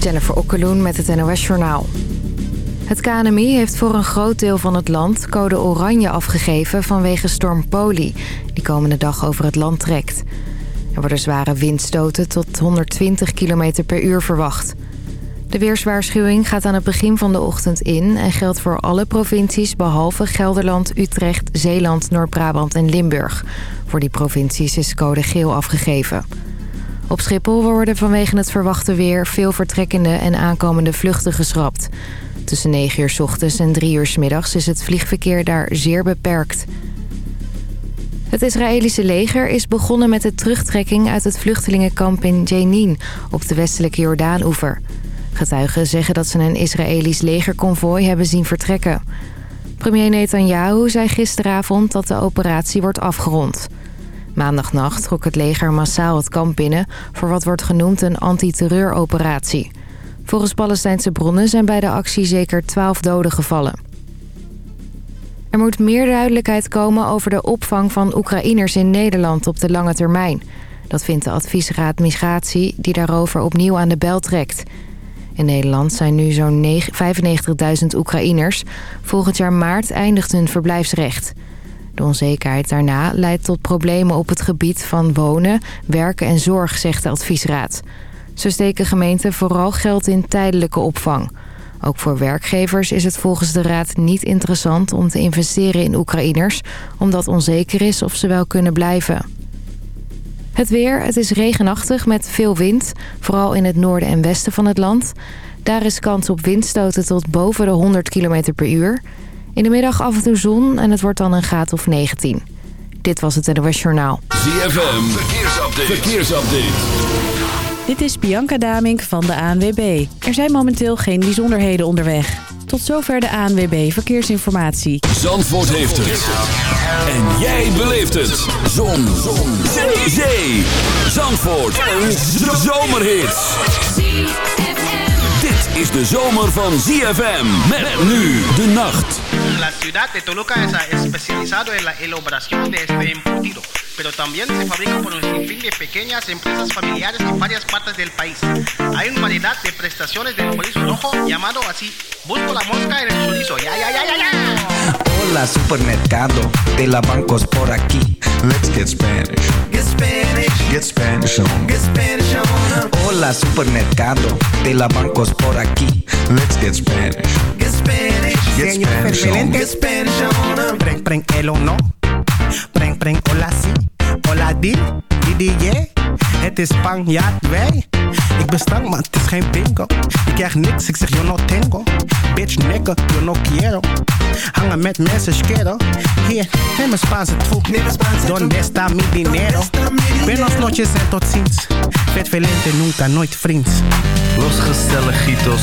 Jennifer Okkeloen met het NOS Journaal. Het KNMI heeft voor een groot deel van het land code oranje afgegeven vanwege storm Poli... die komende dag over het land trekt. Er worden zware windstoten tot 120 km per uur verwacht. De weerswaarschuwing gaat aan het begin van de ochtend in... en geldt voor alle provincies behalve Gelderland, Utrecht, Zeeland, Noord-Brabant en Limburg. Voor die provincies is code geel afgegeven. Op Schiphol worden vanwege het verwachte weer... veel vertrekkende en aankomende vluchten geschrapt. Tussen 9 uur s ochtends en 3 uur s middags is het vliegverkeer daar zeer beperkt. Het Israëlische leger is begonnen met de terugtrekking uit het vluchtelingenkamp in Jenin... op de westelijke Jordaan-oever. Getuigen zeggen dat ze een Israëlisch legerconvooi hebben zien vertrekken. Premier Netanyahu zei gisteravond dat de operatie wordt afgerond. Maandagnacht trok het leger massaal het kamp binnen... voor wat wordt genoemd een antiterreuroperatie. Volgens Palestijnse bronnen zijn bij de actie zeker 12 doden gevallen. Er moet meer duidelijkheid komen over de opvang van Oekraïners in Nederland op de lange termijn. Dat vindt de adviesraad Migratie die daarover opnieuw aan de bel trekt... In Nederland zijn nu zo'n 95.000 Oekraïners. Volgend jaar maart eindigt hun verblijfsrecht. De onzekerheid daarna leidt tot problemen op het gebied van wonen, werken en zorg, zegt de adviesraad. Zo steken gemeenten vooral geld in tijdelijke opvang. Ook voor werkgevers is het volgens de raad niet interessant om te investeren in Oekraïners... omdat onzeker is of ze wel kunnen blijven. Het weer, het is regenachtig met veel wind, vooral in het noorden en westen van het land. Daar is kans op windstoten tot boven de 100 km per uur. In de middag af en toe zon en het wordt dan een graad of 19. Dit was het NOS Journaal. ZFM, verkeersupdate. verkeersupdate. Dit is Bianca Damink van de ANWB. Er zijn momenteel geen bijzonderheden onderweg. Tot zover de ANWB Verkeersinformatie. Zandvoort heeft het. En jij beleeft het. Zon. Zon. Zee. Zandvoort. Een zomerhit. Dit is de zomer van ZFM. Met nu de nacht. La ciudad de Toluca es especializado en la elaboración de este embutido. pero también se fabrica por un sinfín de pequeñas empresas familiares en varias partes del país. Hay una variedad de prestaciones del chorizo rojo llamado así. Busco la mosca en el chorizo. ¡Ya, ya, ya, ya, ya! Hola, supermercado de la bancos por aquí. Let's get Spanish. Get Spanish. Get Spanish on. Get Spanish on. Hola, supermercado de la bancos por aquí. Let's get Spanish. Spanish. Get Spanish on. Get Spanish on. Preng, preng, el o no. Preng, preng, hola, sí Hola di, di di yeah. Het is Spanjaard, wij. Ik ben stank, maar het is geen bingo. Ik krijg niks, ik zeg yo no tengo. Bitch nigga, yo no quiero. Hangen met mensen, schero. Hier, neem een Spaanse troep. Donde está mi dinero? Buenos noches en tot ziens. Vet velente, nunca, nooit vriends. Los gezelligitos,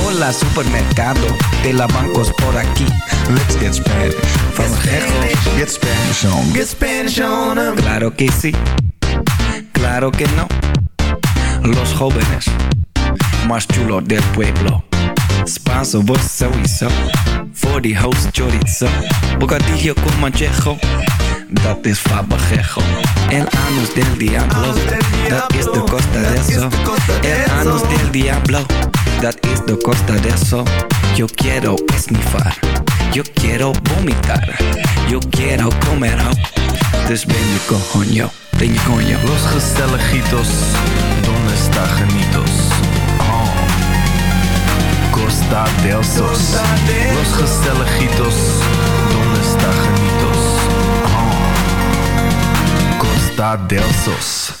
Hola, supermercado de la bancos por aquí. Let's get Spanish. From get get Spanish on. Get Spanish on. Claro que sí. Claro que no los jóvenes más chulos del pueblo. Spanso, vos sowieso. Voor die host chorizo. Bocadillo con manchejo. Dat is fabajejo. El anus del diablo. Dat is de costa de eso. El anus del diablo. Dat is de costa de eso. Yo quiero esnifar. Yo quiero vomitar. Yo quiero comer. Dus ben je coño. Ben je coño. Los gezelligitos está genitos? Oh. Costa del Sos. Los gezelligitos. ¿Dónde está genitos? Oh. Costa del Sos.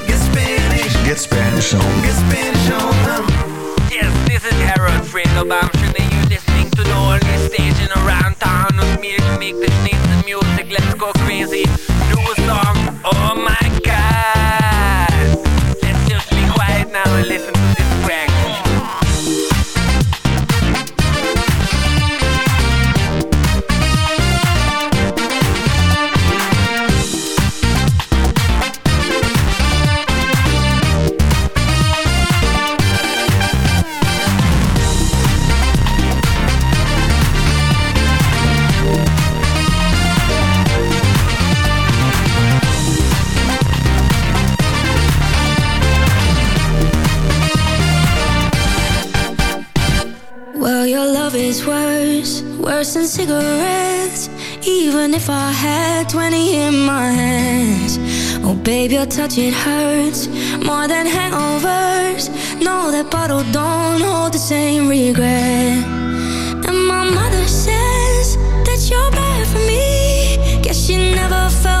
Get Spanish. Get Spanish on. Get Spanish on. Yes, this is Harold Friedelbaum. and you listening to the only station around town with me to make the sneeze music. Let's go crazy. Do a song. Oh my God. Let's just be quiet now and listen to this cigarettes Even if I had 20 in my hands. Oh baby, your touch it hurts More than hangovers. No, that bottle don't hold the same regret. And my mother says That you're bad for me. Guess she never felt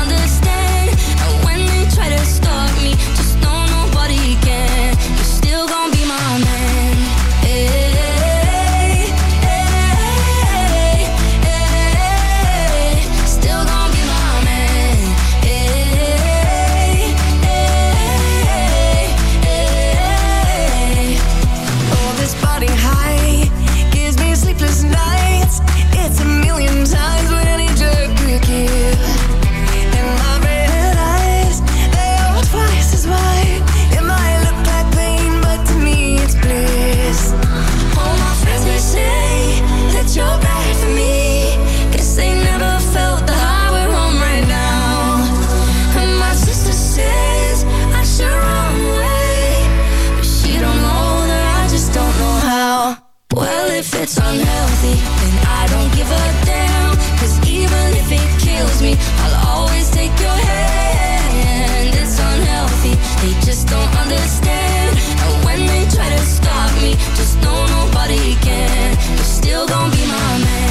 unhealthy, then I don't give a damn. Cause even if it kills me, I'll always take your hand. It's unhealthy, they just don't understand. And when they try to stop me, just know nobody can. You're still gonna be my man.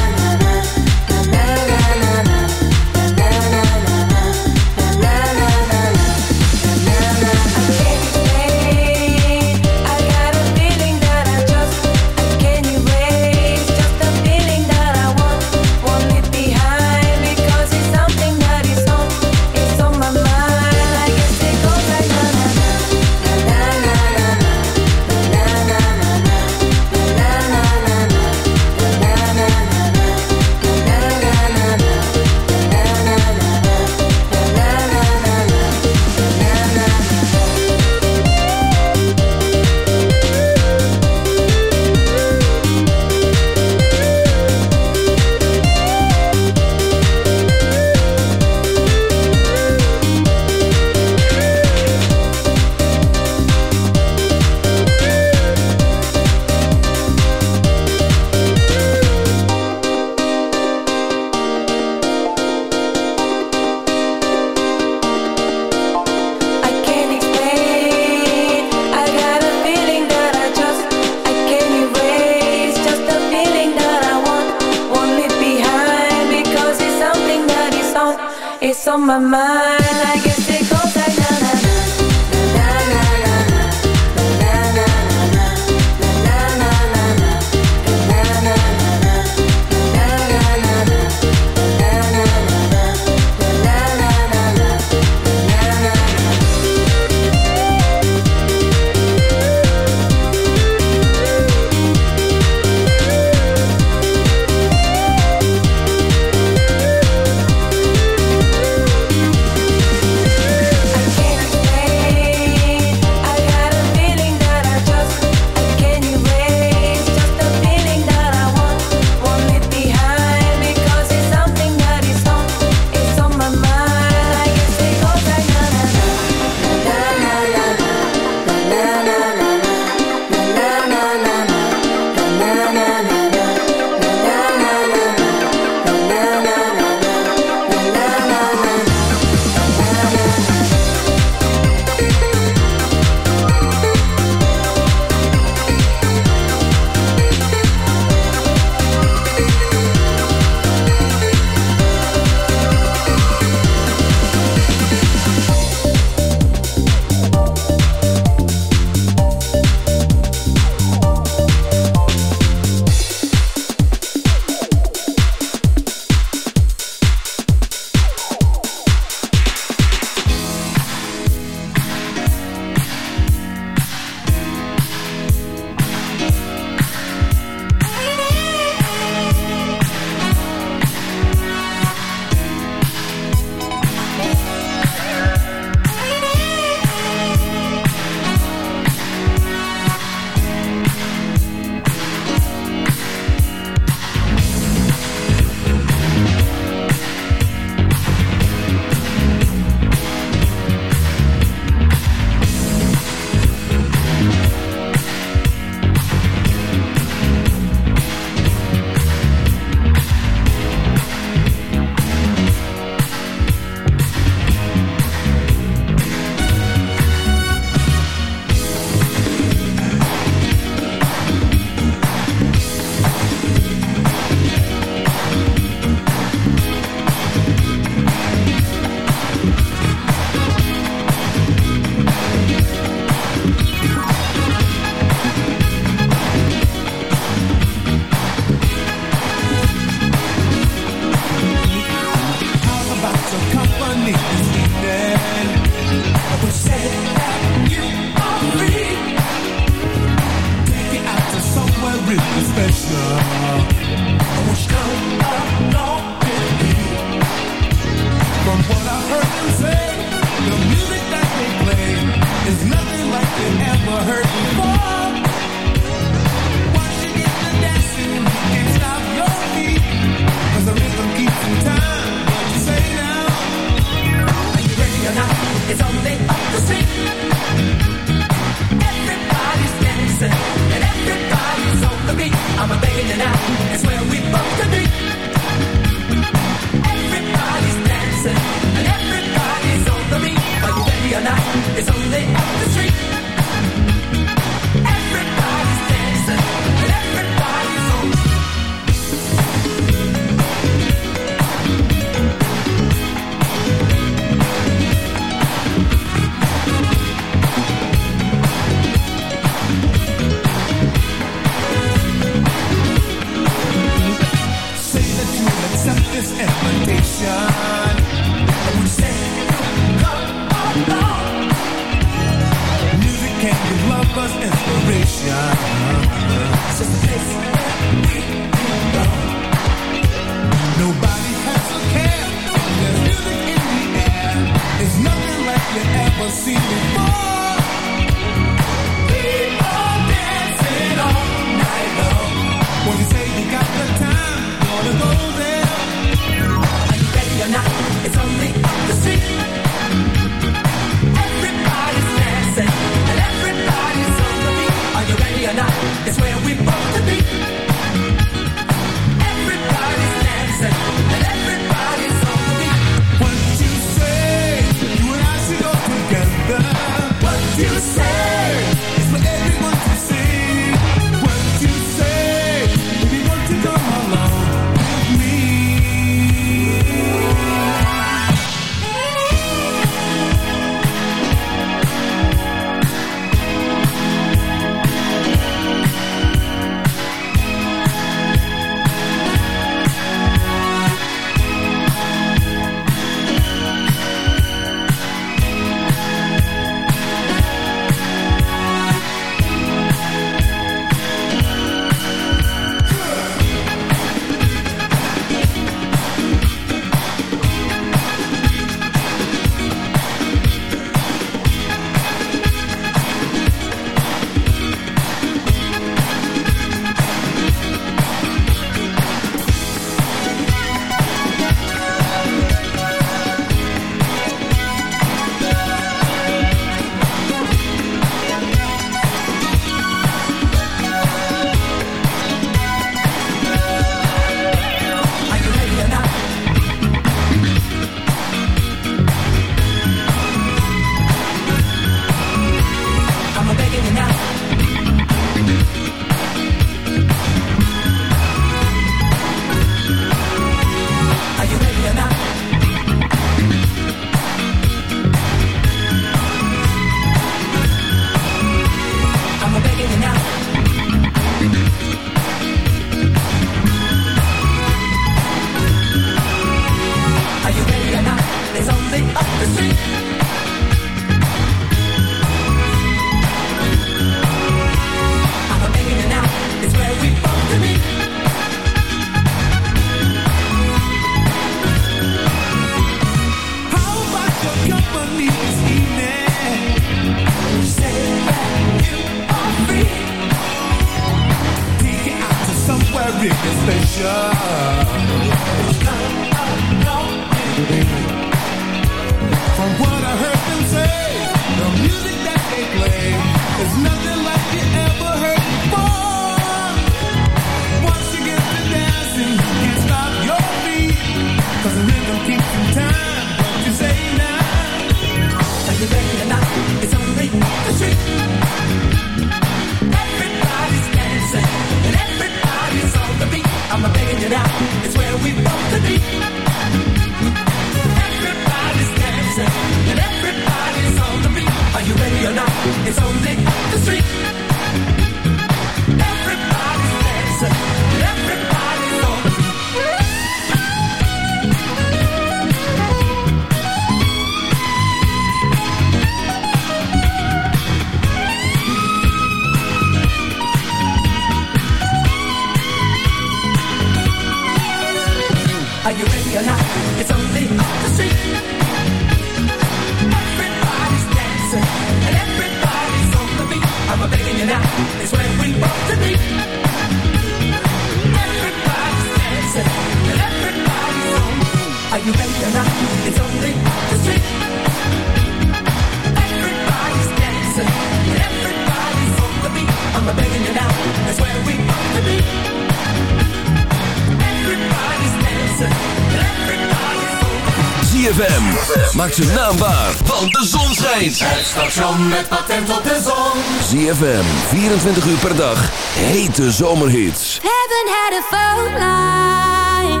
Maakt zijn naam waar, want de zon schijnt. Het station met patent op de zon. ZFM, 24 uur per dag, hete zomerhits. Heaven had a phone line.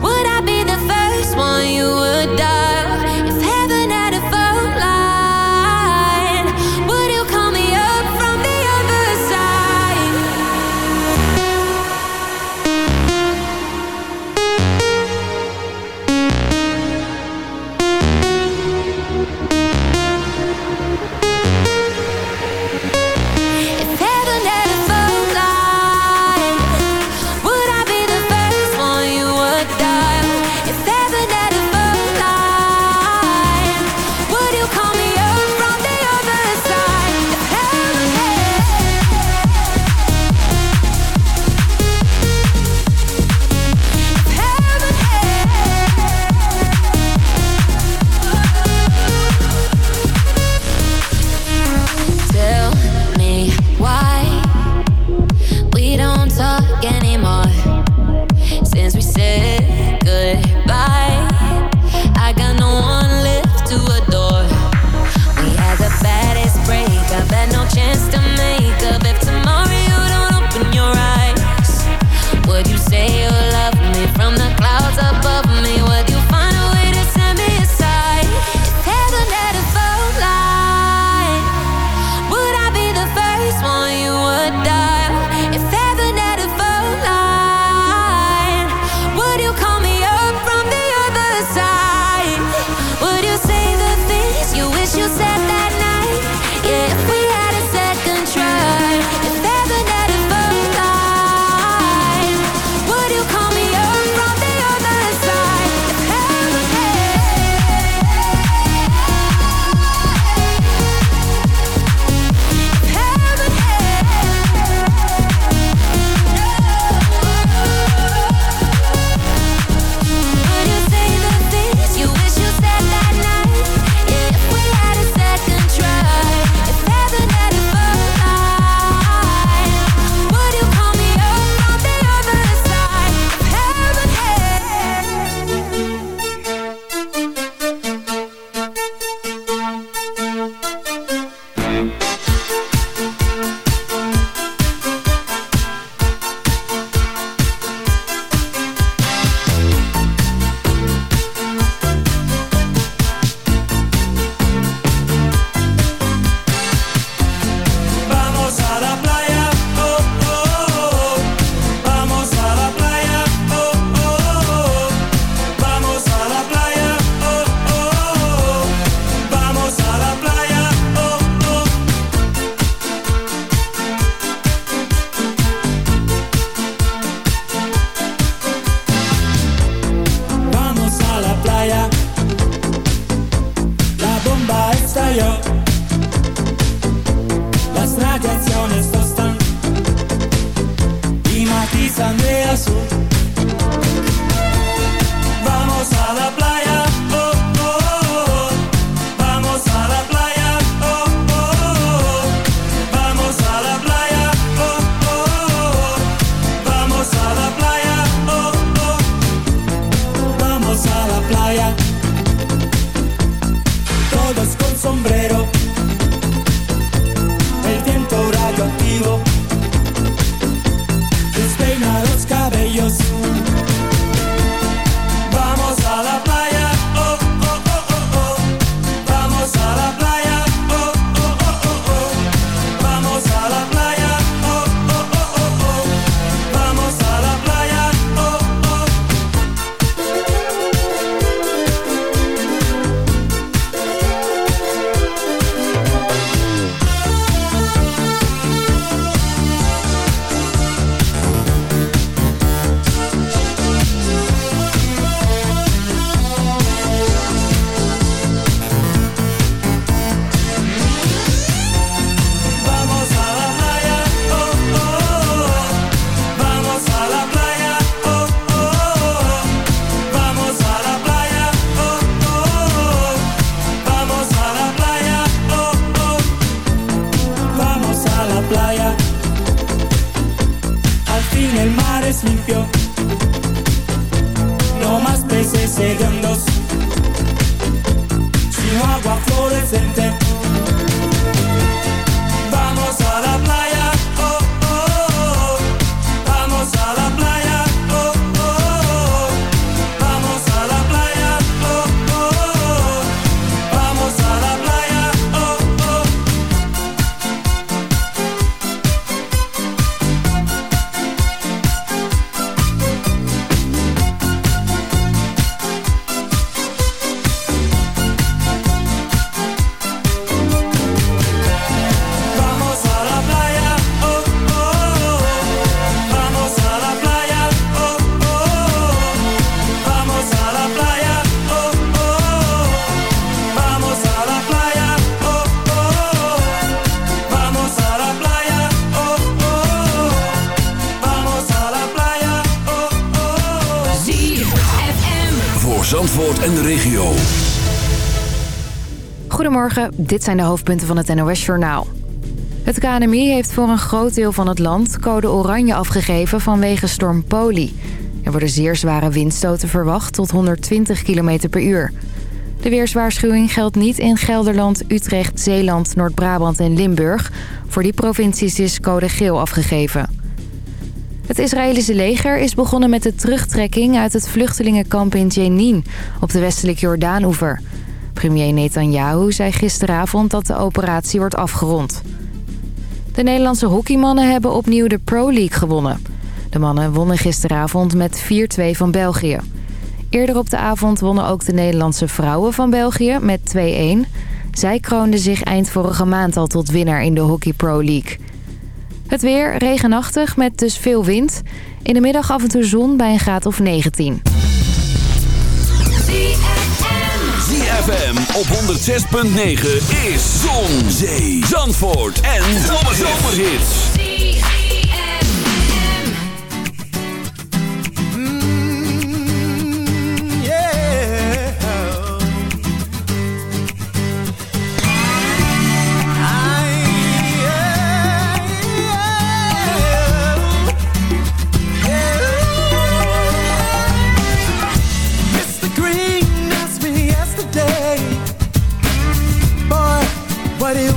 Would I be the first one you would die? playa. En de regio. Goedemorgen, dit zijn de hoofdpunten van het NOS-journaal. Het KNMI heeft voor een groot deel van het land code oranje afgegeven vanwege storm Poli. Er worden zeer zware windstoten verwacht tot 120 km per uur. De weerswaarschuwing geldt niet in Gelderland, Utrecht, Zeeland, Noord-Brabant en Limburg. Voor die provincies is code geel afgegeven. Het Israëlische leger is begonnen met de terugtrekking uit het vluchtelingenkamp in Jenin op de westelijke Jordaanoever. Premier Netanyahu zei gisteravond dat de operatie wordt afgerond. De Nederlandse hockeymannen hebben opnieuw de Pro League gewonnen. De mannen wonnen gisteravond met 4-2 van België. Eerder op de avond wonnen ook de Nederlandse vrouwen van België met 2-1. Zij kroonden zich eind vorige maand al tot winnaar in de Hockey Pro League. Het weer regenachtig met dus veel wind. In de middag af en toe zon bij een graad of 19. ZFM op 106.9 is Zon, Zee, Zandvoort en Zomerhits.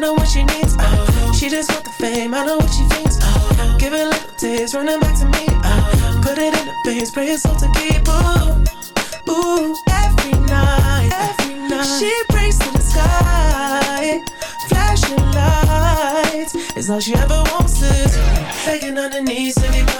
know what she needs. Oh, she just want the fame, I know what she thinks. Oh, give it little taste, running back to me. Oh, put it in the face, pray it's all to. Ooh, ooh, every night, every night. She prays to the sky, flashing lights. It's all she ever wants is begging on her knees to be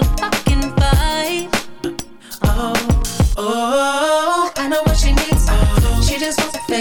a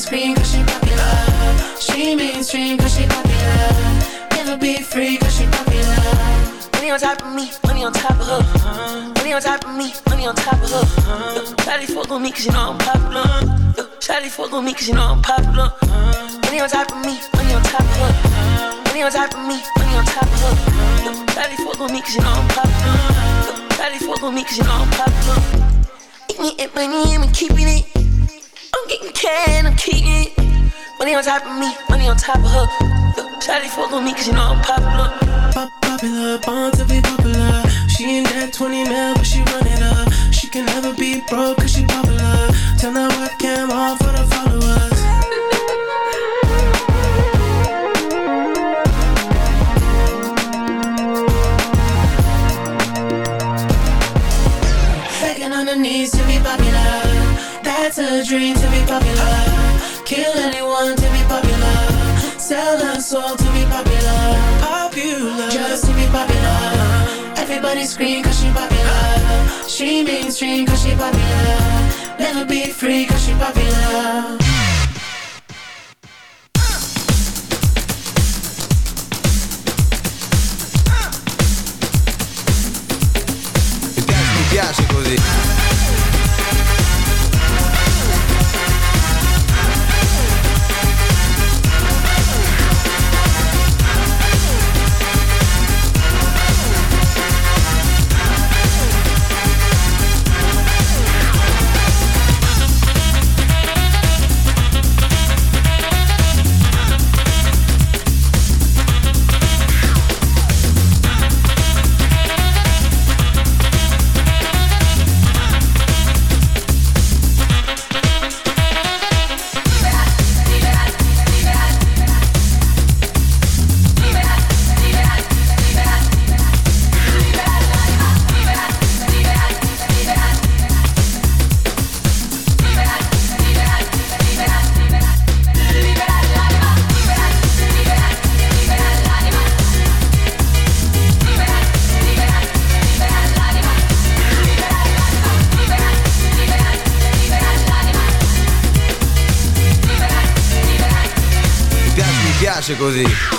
Scream cause she popular. She mainstream cause she popular. Never be free cause she popular. Money on top of me, money on top of her. Money on top of me, money on top of her. Shawty fuck on me cause you know I'm popular. Shawty fuck on me cause you know I'm popular. Money on top of me, money on top of her. Money on top of me, money on top of her. Shawty fuck on me cause you know I'm popular. Shawty fuck on me cause you know I'm popular. Eating it, money, I'm keeping it. Getting can, I'm keeping it. Money on top of me, money on top of her. Shawty fuck on me cause you know I'm popular. Pop popular, born to be popular. She ain't that 20 mil, but she run it up. She can never be broke cause she popular. Turn that webcam on for the followers. Begging on her knees to be popular. That's a dream Soul to be popular. Popular, just to be popular. Everybody scream cause she popular. She mainstream cause she popular. Never be free cause she popular. Piace. Piace così.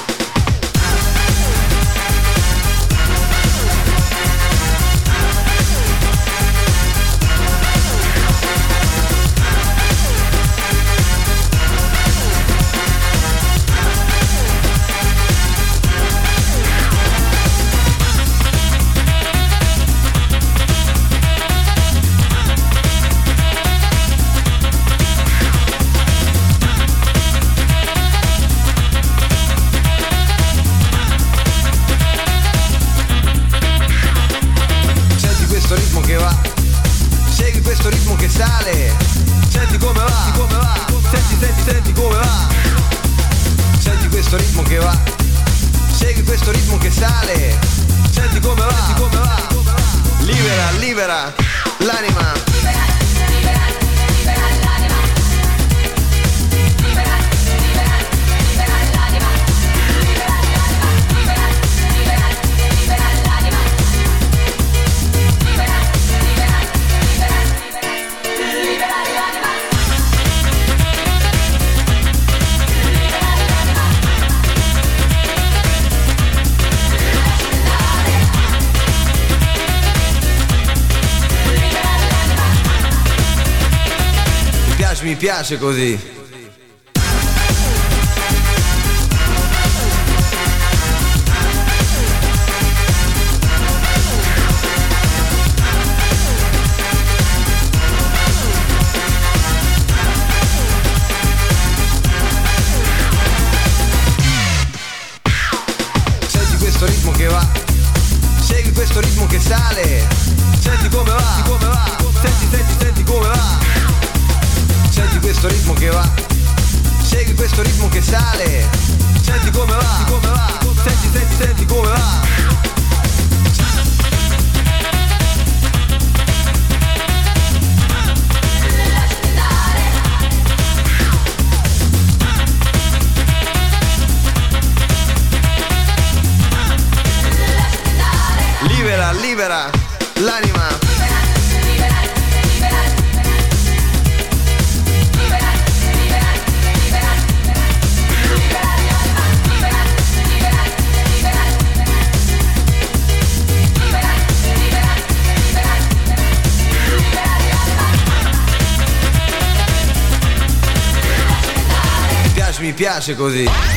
Piace, mi piace così. piace così.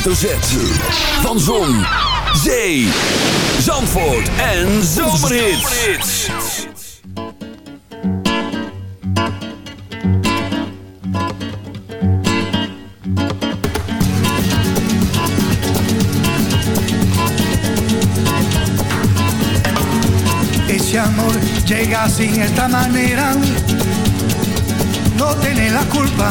Hoofdletter Z. Van Zon, Zee, Zandvoort en Zomerhits. Ese amor llega sin esta manera, no tiene la culpa.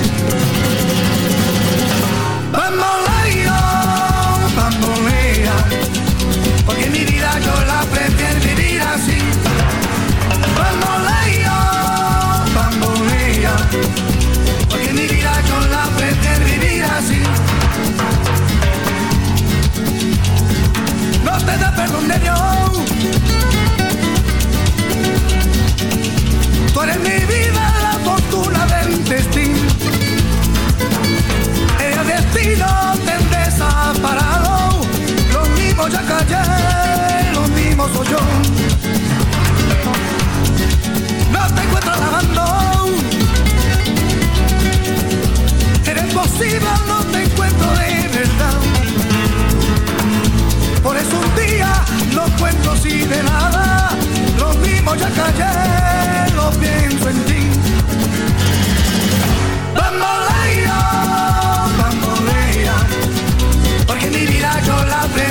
Mi vida yo la prefiero vivir así. Bamboleo, bambolea, porque mi vida yo la prefiero vivir así. no te da perdón de Dios. Tú eres mi vida, la fortuna del destino. El destino te desaparado. Lo mismo ya callé, mismo soy yo. No te encuentro lavando. Eres posible, no te encuentro de verdad. Por eso un día no cuento así de nada. Lo mismo ya callé, lo pienso en ti. Bambolea, bambolea, porque mi vida yo la prefiero